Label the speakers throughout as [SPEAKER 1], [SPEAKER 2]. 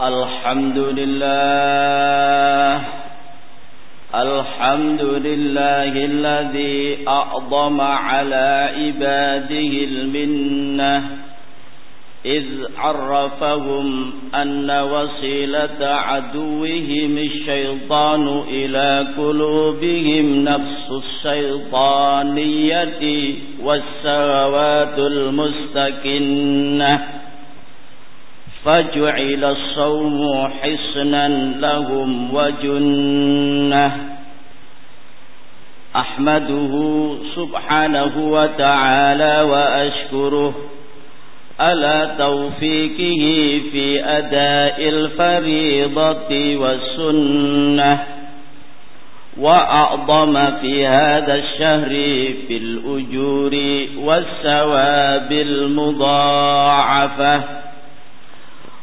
[SPEAKER 1] الحمد لله. الحمد لله الذي أعظم على عباده المنة. إذ عرفهم أن وسيلة عدوهم الشيطان إلى قلوبهم نفس الشيطانية والسوات المستكنة فجعل الصوم حصنا لهم وجنة. أحمده سبحانه وتعالى وأشكره على توفيقه في أداء الفريضة والسنة. وأعظم في هذا الشهر في الأجور والثواب المضاعفة.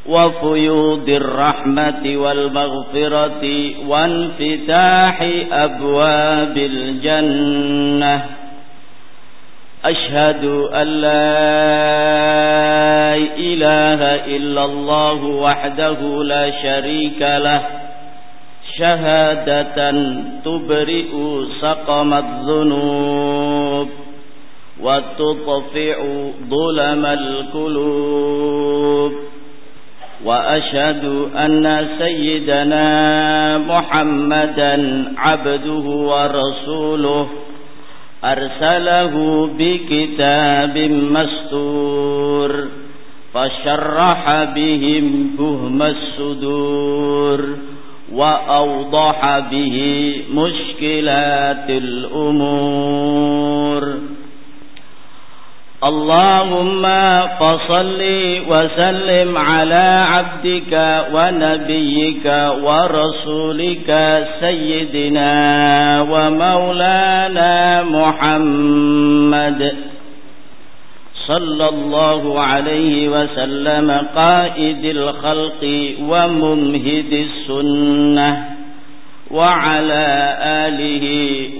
[SPEAKER 1] وفيوض الرحمة والمغفرة وانفتاح أبواب الجنة. أشهد أن لا إله إلا الله وحده لا شريك له. شهادة تبرئ سقم الذنوب وتطفئ ظلم القلوب. وأشهد أن سيدنا محمدا عبده ورسوله أرسله بكتاب مستور فشرح بهم بهم الصدور وأوضح به مشكلات الأمور اللهم فصل وسلم على عبدك ونبيك ورسولك سيدنا ومولانا محمد صلى الله عليه وسلم قائد الخلق وممهد السنة. وعلى آله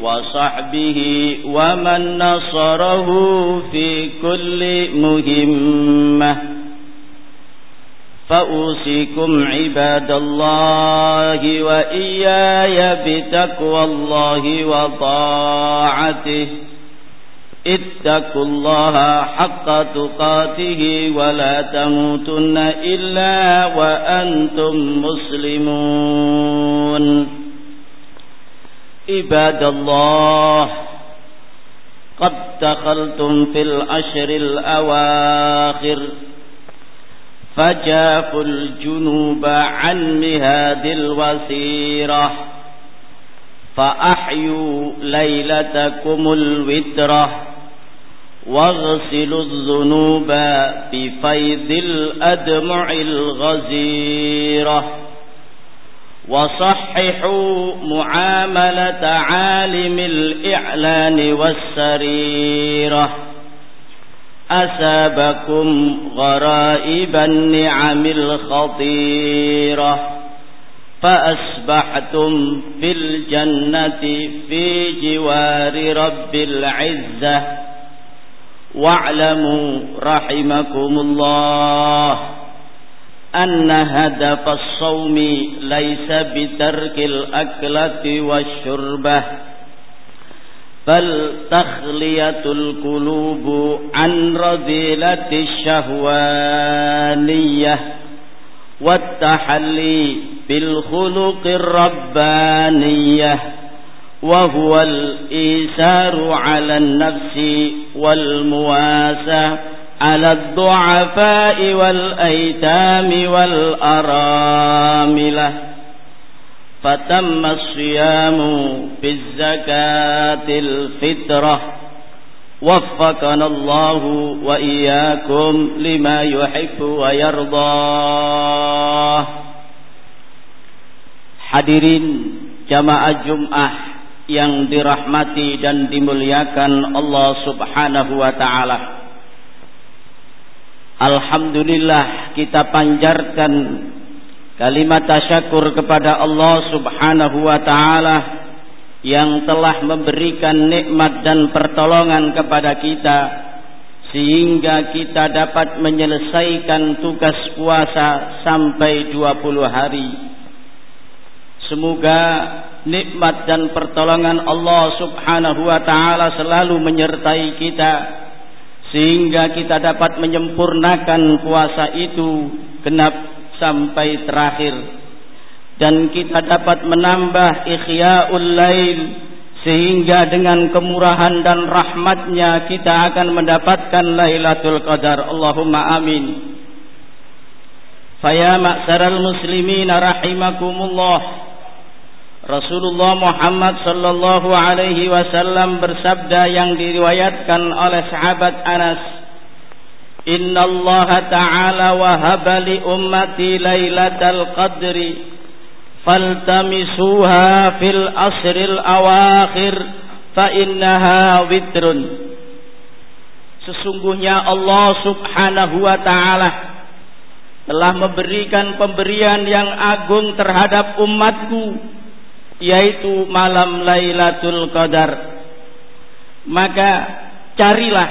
[SPEAKER 1] وصحبه ومن نصره في كل مهمة. فأوصيكم عباد الله وإياي بتقوى الله وطاعته. اتقوا الله حق تقاته ولا تموتن إلا وأنتم مسلمون. عباد الله قد دخلتم في العشر الأواخر فجافوا الجنوب عن مهاد الوسيرة فأحيوا ليلتكم الوترة واغسلوا الذنوب بفيض الأدمع الغزيرة. وصححوا معاملة عالم الإعلان والسريرة. أسابكم غرائب النعم الخطيرة. فأسبحتم في الجنة في جوار رب العزة. واعلموا رحمكم الله. أن هدف الصوم ليس بترك الأكلة والشربة بل تخلية القلوب عن رذيلة الشهوانية والتحلي بالخلق الربانية وهو الإيسار على النفس والمواساة. على الضعفاء والأيتام والأراملة فتم الصيام بالزكاة الفطرة وفقنا الله وإياكم لما يحب ويرضى Hadirin jamaah Jum'ah yang dirahmati dan dimuliakan Allah Subhanahu wa taala. Alhamdulillah kita panjarkan kalimat tasyakur kepada Allah subhanahu wa ta'ala yang telah memberikan nikmat dan pertolongan kepada kita sehingga kita dapat menyelesaikan tugas puasa sampai 20 hari. Semoga nikmat dan pertolongan Allah Subhanahu wa taala selalu menyertai kita sehingga kita dapat menyempurnakan puasa itu genap sampai terakhir. Dan kita dapat menambah ikhyaul lail sehingga dengan kemurahan dan rahmatnya kita akan mendapatkan Lailatul Qadar. Allahumma amin. Faya ma'saral muslimin rahimakumullah Rasulullah Muhammad sallallahu alaihi wasallam bersabda yang diriwayatkan oleh sahabat Anas Inna Allah Ta'ala wahaba li ummati Lailatul Qadri faltamisuha fil asril awakhir fa innaha witrun. Sesungguhnya Allah Subhanahu wa taala telah memberikan pemberian yang agung terhadap umatku yaitu malam Lailatul Qadar. Maka carilah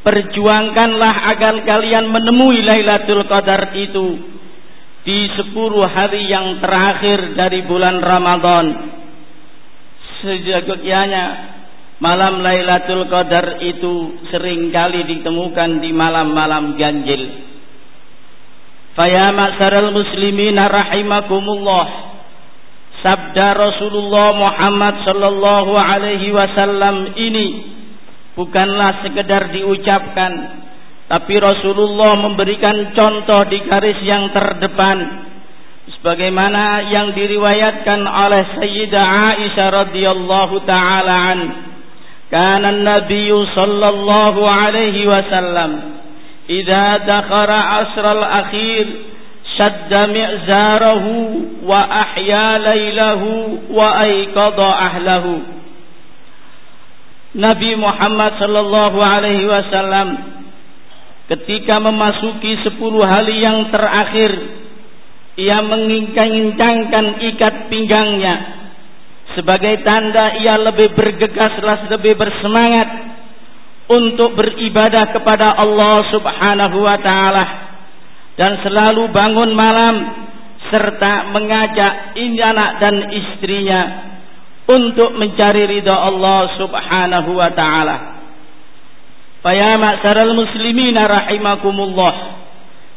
[SPEAKER 1] perjuangkanlah agar kalian menemui Lailatul Qadar itu di sepuluh hari yang terakhir dari bulan Ramadan. Sejatinya malam Lailatul Qadar itu sering kali ditemukan di malam-malam ganjil. Faya ma'saral muslimin rahimakumullah Sabda Rasulullah Muhammad sallallahu alaihi wasallam ini bukanlah sekedar diucapkan tapi Rasulullah memberikan contoh di garis yang terdepan sebagaimana yang diriwayatkan oleh Sayyidah Aisyah radhiyallahu taala an. Kana an-nabiy sallallahu alaihi wasallam idza dakhara asral akhir shadda mi'zarahu wa ahya lailahu wa ayqadha ahlahu Nabi Muhammad sallallahu alaihi wasallam ketika memasuki sepuluh hari yang terakhir ia mengincang-incangkan ikat pinggangnya. Sebagai tanda ia lebih bergegas lebih bersemangat untuk beribadah kepada Allah Subhanahu wa taala dan selalu bangun malam serta mengajak anak dan istrinya untuk mencari ridha Allah Subhanahu wa taala. Faya muslimina rahimakumullah.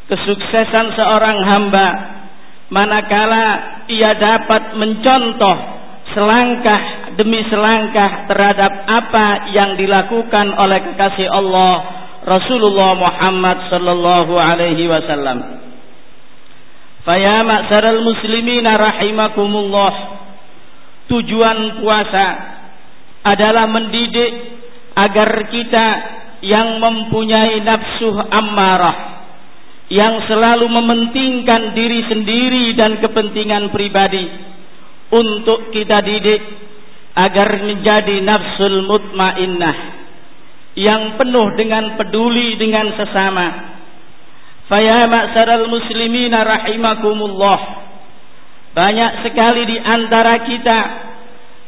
[SPEAKER 1] Kesuksesan seorang hamba manakala ia dapat mencontoh selangkah demi selangkah terhadap apa yang dilakukan oleh kekasih Allah Rasulullah Muhammad sallallahu alaihi wasallam. Faya ma'saral muslimina rahimakumullah. Tujuan puasa adalah mendidik agar kita yang mempunyai nafsu ammarah yang selalu mementingkan diri sendiri dan kepentingan pribadi untuk kita didik agar menjadi nafsul mutmainnah yang penuh dengan peduli dengan sesama. Faya ma'saral muslimina rahimakumullah. Banyak sekali di antara kita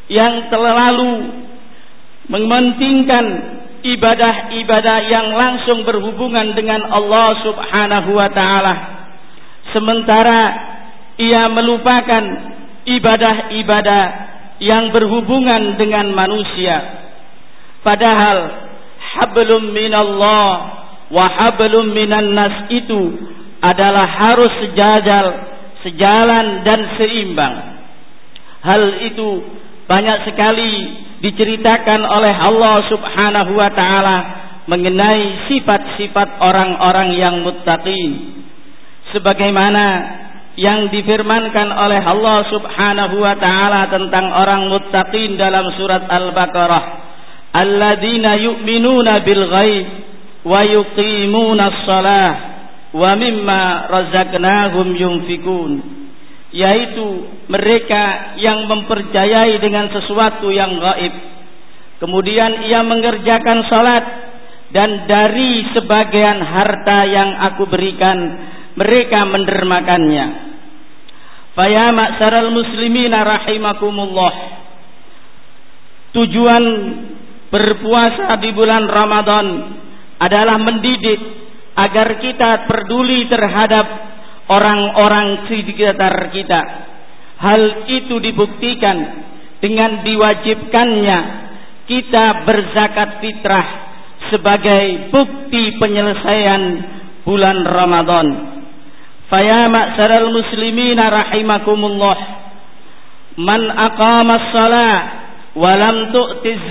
[SPEAKER 1] yang terlalu mementingkan ibadah-ibadah yang langsung berhubungan dengan Allah Subhanahu wa taala. Sementara ia melupakan ibadah-ibadah yang berhubungan dengan manusia. Padahal hablum minallah wa hablum minan nas itu adalah harus sejajar sejalan dan seimbang. Hal itu banyak sekali diceritakan oleh Allah Subhanahu wa taala mengenai sifat-sifat orang-orang yang muttaqin. Sebagaimana yang difirmankan oleh Allah Subhanahu wa taala tentang orang muttaqin dalam surat Al-Baqarah alladzina yu'minuna bil ghaib wa yuqimuna shalah wa mimma razaqnahum yunfikun. Yaitu mereka yang mempercayai dengan sesuatu yang gaib kemudian ia mengerjakan salat dan dari sebagian harta yang aku berikan mereka mendermakannya. Faya ma'saral muslimina rahimakumullah. Tujuan berpuasa di bulan Ramadan adalah mendidik agar kita peduli terhadap orang-orang sekitar kita. Hal itu dibuktikan dengan diwajibkannya kita berzakat fitrah sebagai bukti penyelesaian bulan Ramadan. Faya ma'saral muslimina rahimakumullah. Man aqama as-salah wa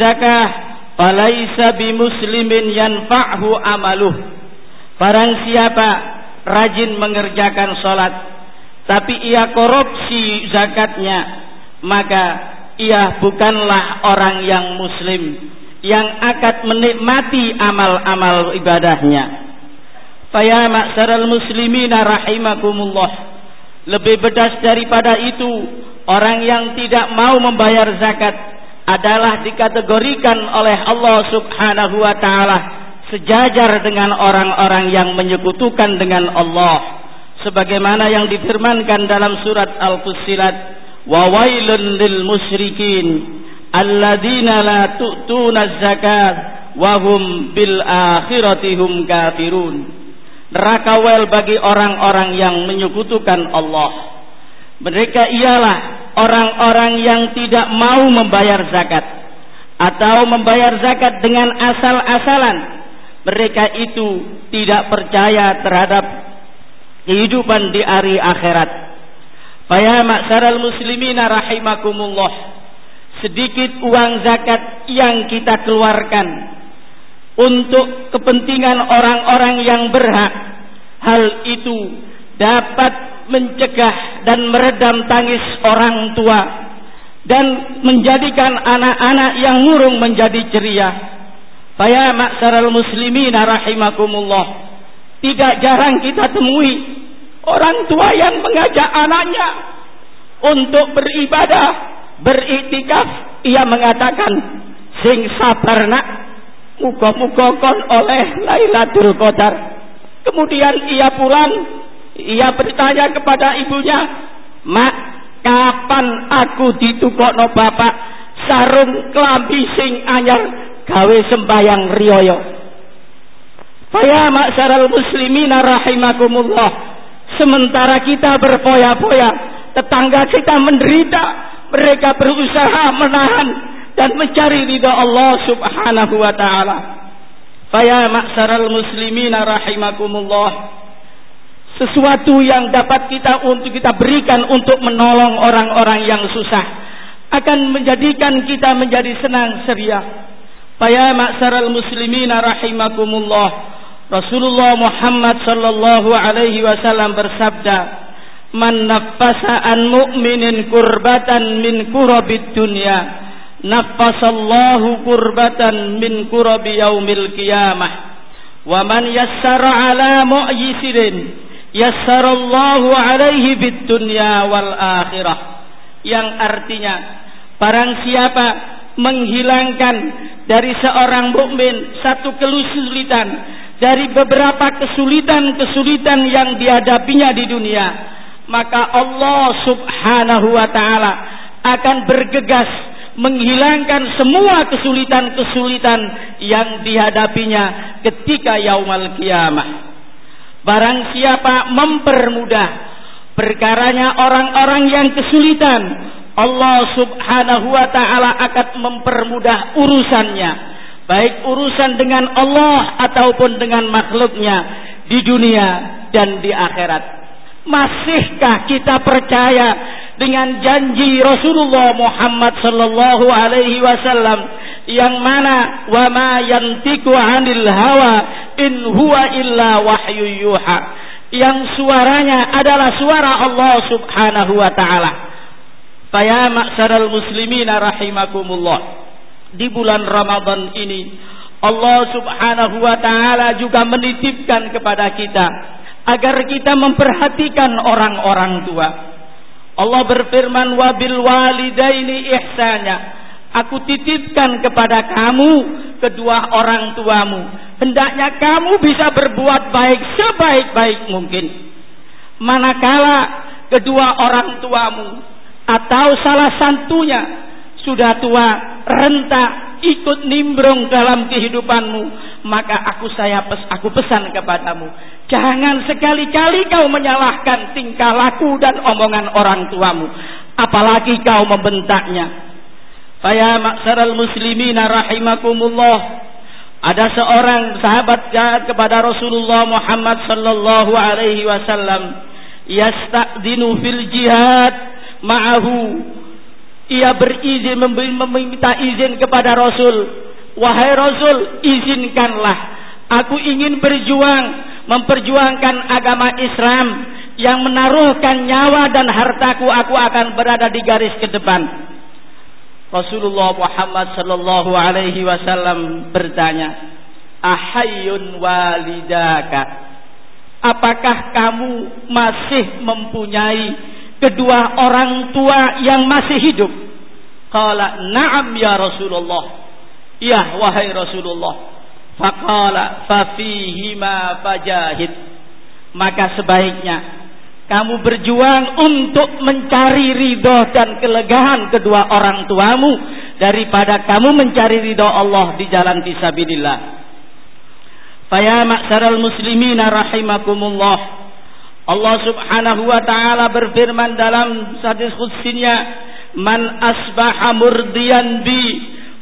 [SPEAKER 1] zakah falaisa bimuslimin yanfa'hu amaluh. Barang siapa rajin mengerjakan salat tapi ia korupsi zakatnya maka ia bukanlah orang yang muslim yang akan menikmati amal-amal ibadahnya. Faya ma'saral muslimina rahimakumullah. Lebih bedas daripada itu, orang yang tidak mau membayar zakat adalah dikategorikan oleh Allah Subhanahu wa taala sejajar dengan orang-orang yang menyekutukan dengan Allah. Sebagaimana yang difirmankan dalam surat Al-Fussilat, "Wa wailun lil musyrikin alladzina la tu'tuna zakat wa bil akhirati hum kafirun." neraka wel bagi orang-orang yang menyekutukan Allah. Mereka ialah orang-orang yang tidak mau membayar zakat atau membayar zakat dengan asal-asalan. Mereka itu tidak percaya terhadap kehidupan di hari akhirat. Faya maksaral muslimina rahimakumullah. Sedikit uang zakat yang kita keluarkan untuk kepentingan orang-orang yang berhak hal itu dapat mencegah dan meredam tangis orang tua dan menjadikan anak-anak yang murung menjadi ceria. Faya maksaral muslimin rahimakumullah. Tidak jarang kita temui orang tua yang mengajak anaknya untuk beribadah, beriktikaf. Ia mengatakan, "Sing sabar nak, Muka-muka kon oleh Lailatul Qadar. Kemudian ia pulang, ia bertanya kepada ibunya, "Mak, kapan aku ditukokno bapak sarung klambi sing anyar gawe sembayang riyoyo?" Faya maksaral muslimina rahimakumullah. Sementara kita berfoya-foya, tetangga kita menderita, mereka berusaha menahan dan mencari ridha Allah Subhanahu wa taala. Faya maksaral muslimin rahimakumullah. Sesuatu yang dapat kita untuk kita berikan untuk menolong orang-orang yang susah akan menjadikan kita menjadi senang ceria. Faya maksaral muslimin rahimakumullah. Rasulullah Muhammad sallallahu alaihi wasallam bersabda, "Man naffasa an mu'minin kurbatan min kurabid dunya" naffasallahu kurbatan min kurabi yaumil qiyamah wa man yassara ala mu'yisirin yassarallahu alaihi bid dunya wal akhirah yang artinya barang siapa menghilangkan dari seorang mukmin satu kesulitan dari beberapa kesulitan-kesulitan yang dihadapinya di dunia maka Allah Subhanahu wa taala akan bergegas menghilangkan semua kesulitan-kesulitan yang dihadapinya ketika yaumal kiamah. Barang siapa mempermudah perkaranya orang-orang yang kesulitan, Allah Subhanahu wa taala akan mempermudah urusannya, baik urusan dengan Allah ataupun dengan makhluknya di dunia dan di akhirat. Masihkah kita percaya dengan janji Rasulullah Muhammad sallallahu alaihi wasallam yang mana wa ma yantiku 'anil hawa in huwa illa wahyu yuha yang suaranya adalah suara Allah Subhanahu wa taala. Faya ma'syaral muslimina rahimakumullah. Di bulan Ramadan ini Allah Subhanahu wa taala juga menitipkan kepada kita agar kita memperhatikan orang-orang tua Allah berfirman wabil walidaini ihsanya. Aku titipkan kepada kamu kedua orang tuamu. Hendaknya kamu bisa berbuat baik sebaik-baik mungkin. Manakala kedua orang tuamu atau salah satunya sudah tua, renta, ikut nimbrung dalam kehidupanmu, maka aku saya pes, aku pesan kepadamu, jangan sekali-kali kau menyalahkan tingkah laku dan omongan orang tuamu, apalagi kau membentaknya. Faya maksaral muslimina rahimakumullah. Ada seorang sahabat jahat kepada Rasulullah Muhammad sallallahu alaihi wasallam. Yasta'dinu fil jihad ma'ahu. Ia berizin meminta izin kepada Rasul. Wahai Rasul izinkanlah. Aku ingin berjuang memperjuangkan agama Islam yang menaruhkan nyawa dan hartaku. Aku akan berada di garis ke depan Rasulullah Muhammad sallallahu alaihi wasallam bertanya, "Ahayyun walidaka?" Apakah kamu masih mempunyai kedua orang tua yang masih hidup? Qala, "Na'am ya Rasulullah." Ya wahai Rasulullah. Faqala, "Fa fihima fajahid." Maka sebaiknya kamu berjuang untuk mencari ridho dan kelegaan kedua orang tuamu daripada kamu mencari ridho Allah di jalan fisabilillah. Faya maksaral muslimina rahimakumullah. Allah Subhanahu wa taala berfirman dalam hadis qudsinya, "Man asbaha murdiyan bi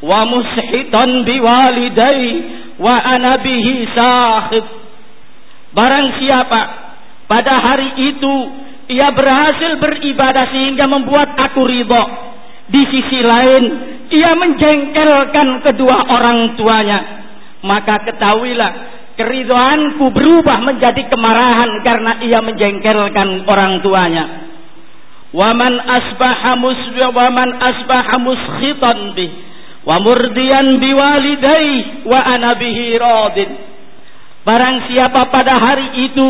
[SPEAKER 1] wa mushitan bi walidai wa ana bihi sakhib." Barang siapa pada hari itu ia berhasil beribadah sehingga membuat aku ridho. Di sisi lain ia menjengkelkan kedua orang tuanya. Maka ketahuilah keridoanku berubah menjadi kemarahan karena ia menjengkelkan orang tuanya. Waman asbaha waman asbaha muskhitan bih wa murdiyan biwalidai wa ana bihi radin. Barang siapa pada hari itu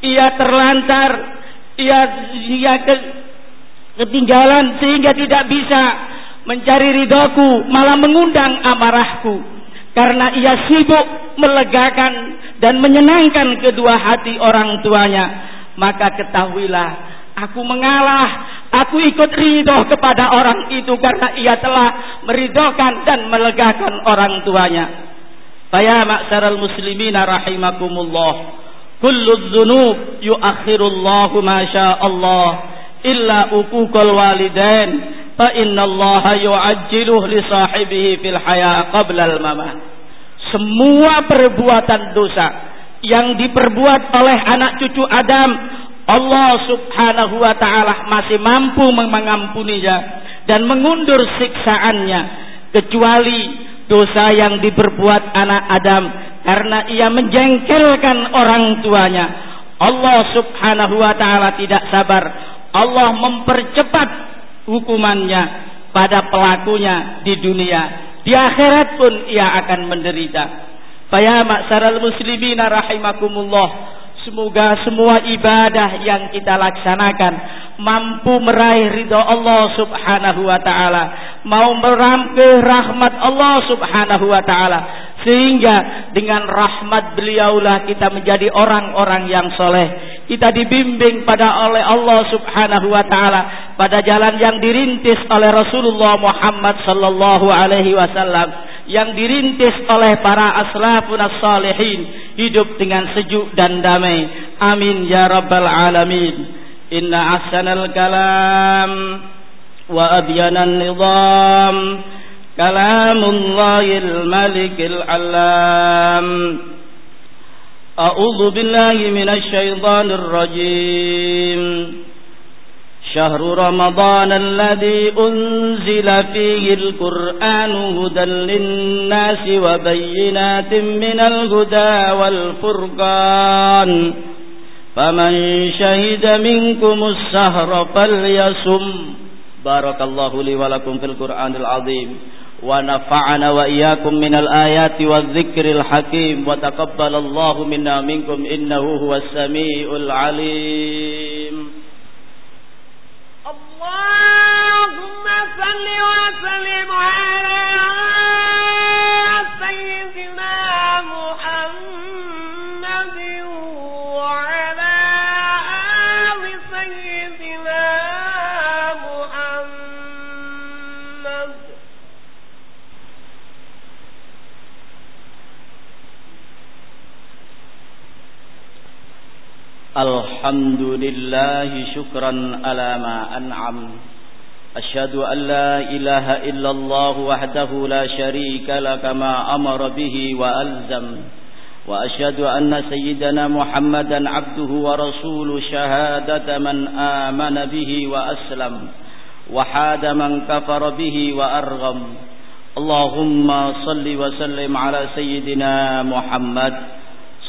[SPEAKER 1] ia terlantar, ia ia ke, ketinggalan sehingga tidak bisa mencari ridhoku, malah mengundang amarahku. Karena ia sibuk melegakan dan menyenangkan kedua hati orang tuanya. Maka ketahuilah, aku mengalah, aku ikut ridho kepada orang itu karena ia telah meridhokan dan melegakan orang tuanya. Faya maksaral muslimina rahimakumullah. Kullu dzunub yuakhirullahu ma Allah illa uquqal walidain. Fa innallaha yu'ajjiluhu li sahibihi fil haya qabla al mamat semua perbuatan dosa yang diperbuat oleh anak cucu Adam Allah subhanahu wa ta'ala masih mampu mengampuninya dan mengundur siksaannya. Kecuali dosa yang diperbuat anak Adam karena ia menjengkelkan orang tuanya. Allah Subhanahu wa taala tidak sabar. Allah mempercepat hukumannya pada pelakunya di dunia. Di akhirat pun ia akan menderita. Faya maksaral muslimina rahimakumullah. Semoga semua ibadah yang kita laksanakan mampu meraih ridho Allah Subhanahu wa taala, mau merampih rahmat Allah Subhanahu wa taala. Sehingga dengan rahmat beliaulah kita menjadi orang-orang yang soleh. Kita dibimbing pada oleh Allah subhanahu wa ta'ala. Pada jalan yang dirintis oleh Rasulullah Muhammad sallallahu alaihi wasallam. Yang dirintis oleh para aslafun as-salihin. Hidup dengan sejuk dan damai. Amin ya rabbal alamin ahsanal kalam wa abyanan nizam كلام الله الملك العلام. أعوذ بالله من الشيطان الرجيم. شهر رمضان الذي أنزل فيه القرآن هدى للناس وبينات من الهدى والفرقان. فمن شهد منكم السهر فليصم. بارك الله لي ولكم في القرآن العظيم. ونفعنا وإياكم من الآيات والذكر الحكيم. وتقبل الله منا منكم إنه هو السميع العليم. الحمد لله شكرا على ما أنعم. أشهد أن لا إله إلا الله وحده لا شريك لك ما أمر به وألزم. وأشهد أن سيدنا محمدا عبده ورسول شهادة من آمن به وأسلم وحاد من كفر به وأرغم. اللهم صل وسلم على سيدنا محمد.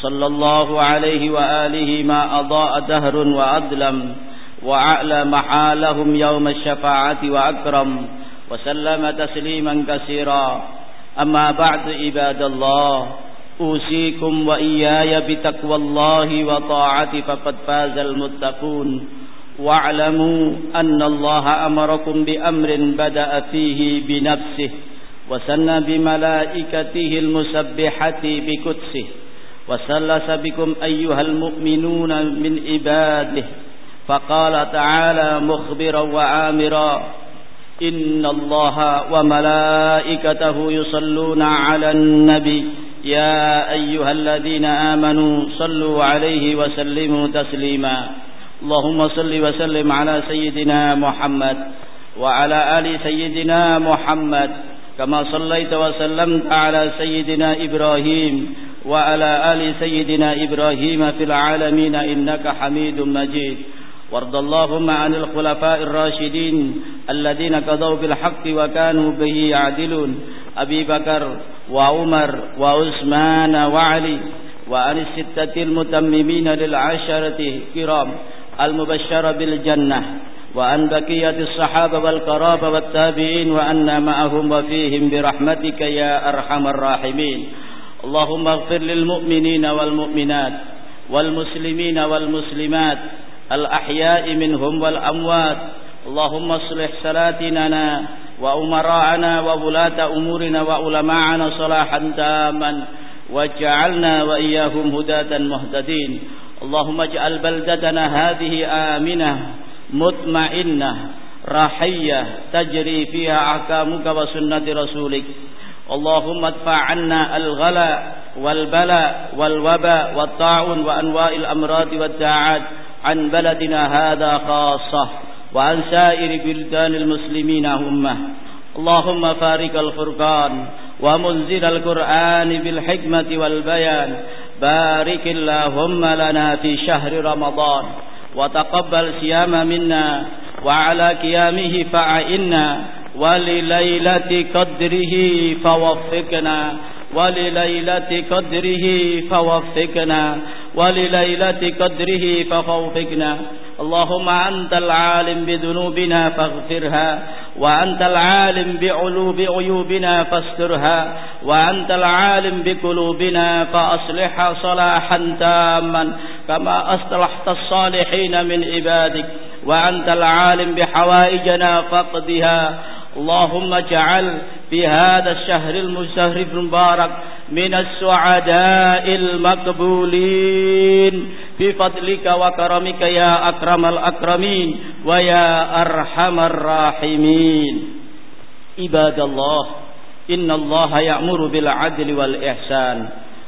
[SPEAKER 1] صلى الله عليه وآله ما أضاء دهر وأظلم وأعلى محالهم يوم الشفاعة وأكرم وسلم تسليما كثيرا. أما بعد عباد الله أوصيكم وإياي بتقوى الله وطاعته فقد فاز المتقون. واعلموا أن الله أمركم بأمر بدأ فيه بنفسه وسن بملائكته المسبحة بقدسه. وسلس بكم أيها المؤمنون من عباده فقال تعالى مخبرا وآمرا إن الله وملائكته يصلون على النبي يا أيها الذين آمنوا صلوا عليه وسلموا تسليما اللهم صل وسلم على سيدنا محمد وعلى آل سيدنا محمد كما صليت وسلمت على سيدنا إبراهيم وعلى آل سيدنا إبراهيم في العالمين إنك حميد مجيد. وارض اللهم عن الخلفاء الراشدين الذين قضوا بالحق وكانوا به يعدلون. أبي بكر وعمر وعثمان وعلي وعن الستة المتممين للعشرة الكرام المبشر بالجنة وعن بقية الصحابة والقرابة والتابعين وأن معهم وفيهم برحمتك يا أرحم الراحمين. اللهم اغفر للمؤمنين والمؤمنات والمسلمين والمسلمات الأحياء منهم والأموات اللهم اصلح سلاتنا وأمراءنا وولاة أمورنا وعلماءنا صلاحا تاما واجعلنا وإياهم هداة مهتدين اللهم اجعل بلدتنا هذه آمنة مطمئنة رحية تجري فيها أحكامك وسنة رسولك اللهم ادفع عنا الغلاء والبلاء والوباء والطاعون وأنواع الأمراض والداعات عن بلدنا هذا خاصة وعن سائر بلدان المسلمين أمة. اللهم فارق الفرقان ومنزل القرآن بالحكمة والبيان. بارك اللهم لنا في شهر رمضان وتقبل صيام منا وعلى قيامه فأعنا. ولليلة قدره فوفقنا. ولليلة قدره فوفقنا. ولليلة قدره ففوفقنا. اللهم أنت العالم بذنوبنا فاغفرها. وأنت العالم بعلوب عيوبنا فاسترها. وأنت العالم بقلوبنا فأصلحها صلاحا تاما. كما أصلحت الصالحين من عبادك. وأنت العالم بحوائجنا فاقضها. اللهم اجعل في هذا الشهر المشهر المبارك من السعداء المقبولين. بفضلك وكرمك يا أكرم الأكرمين ويا أرحم الراحمين. عباد الله إن الله يأمر بالعدل والإحسان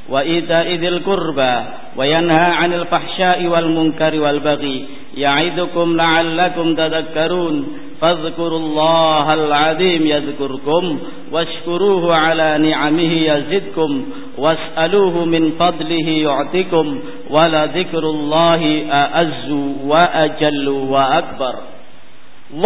[SPEAKER 1] وإيتاء ذي القربى وينهى عن الفحشاء والمنكر والبغي. يعظكم لعلكم تذكرون. فاذكروا الله العظيم يذكركم واشكروه على نعمه يزدكم واسألوه من فضله يعطكم ولذكر الله أعز وأجل وأكبر